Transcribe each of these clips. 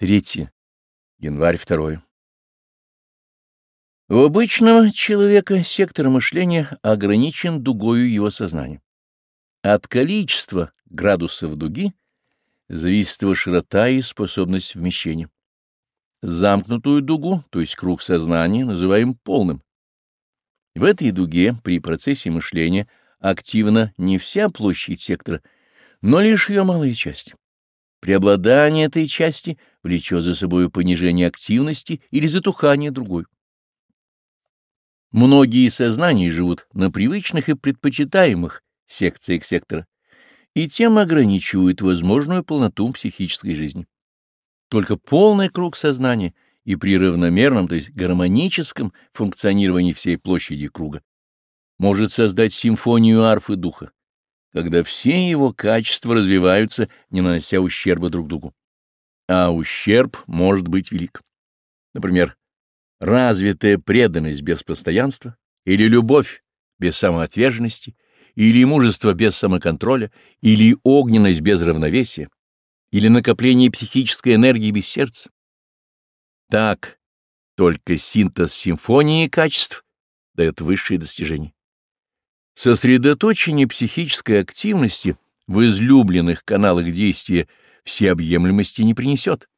3. Январь 2. У обычного человека сектор мышления ограничен дугою его сознания. От количества градусов дуги зависит его широта и способность вмещения. Замкнутую дугу, то есть круг сознания, называем полным. В этой дуге при процессе мышления активна не вся площадь сектора, но лишь ее малая часть. Преобладание этой части влечет за собой понижение активности или затухание другой. Многие сознания живут на привычных и предпочитаемых секциях сектора, и тем ограничивают возможную полноту психической жизни. Только полный круг сознания и при равномерном, то есть гармоническом функционировании всей площади круга может создать симфонию арфы духа когда все его качества развиваются, не нанося ущерба друг другу. А ущерб может быть велик. Например, развитая преданность без постоянства, или любовь без самоотверженности, или мужество без самоконтроля, или огненность без равновесия, или накопление психической энергии без сердца. Так, только синтез симфонии качеств дает высшие достижения. Сосредоточение психической активности в излюбленных каналах действия всеобъемлемости не принесет.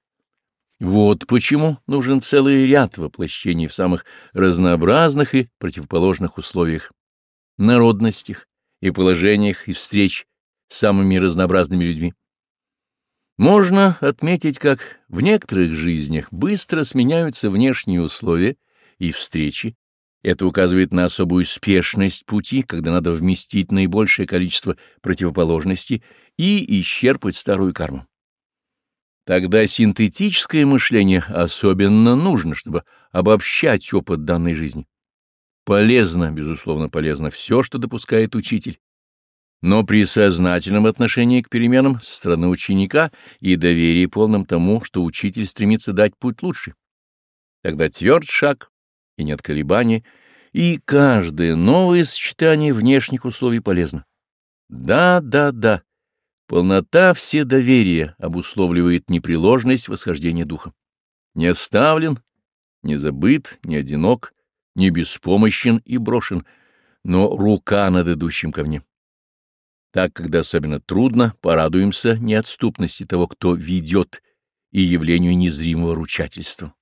Вот почему нужен целый ряд воплощений в самых разнообразных и противоположных условиях, народностях и положениях и встреч с самыми разнообразными людьми. Можно отметить, как в некоторых жизнях быстро сменяются внешние условия и встречи, это указывает на особую спешность пути, когда надо вместить наибольшее количество противоположностей и исчерпать старую карму. Тогда синтетическое мышление особенно нужно, чтобы обобщать опыт данной жизни. Полезно, безусловно, полезно все, что допускает учитель. Но при сознательном отношении к переменам со стороны ученика и доверии полном тому, что учитель стремится дать путь лучше, тогда тверд шаг и нет колебаний, и каждое новое сочетание внешних условий полезно. Да, да, да. Полнота все доверия обусловливает непреложность восхождения духа. Не оставлен, не забыт, не одинок, не беспомощен и брошен, но рука над идущим ко мне. Так, когда особенно трудно, порадуемся неотступности того, кто ведет, и явлению незримого ручательства.